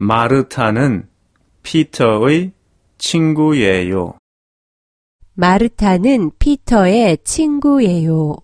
마르타는 피터의 친구예요. 마르타는 피터의 친구예요.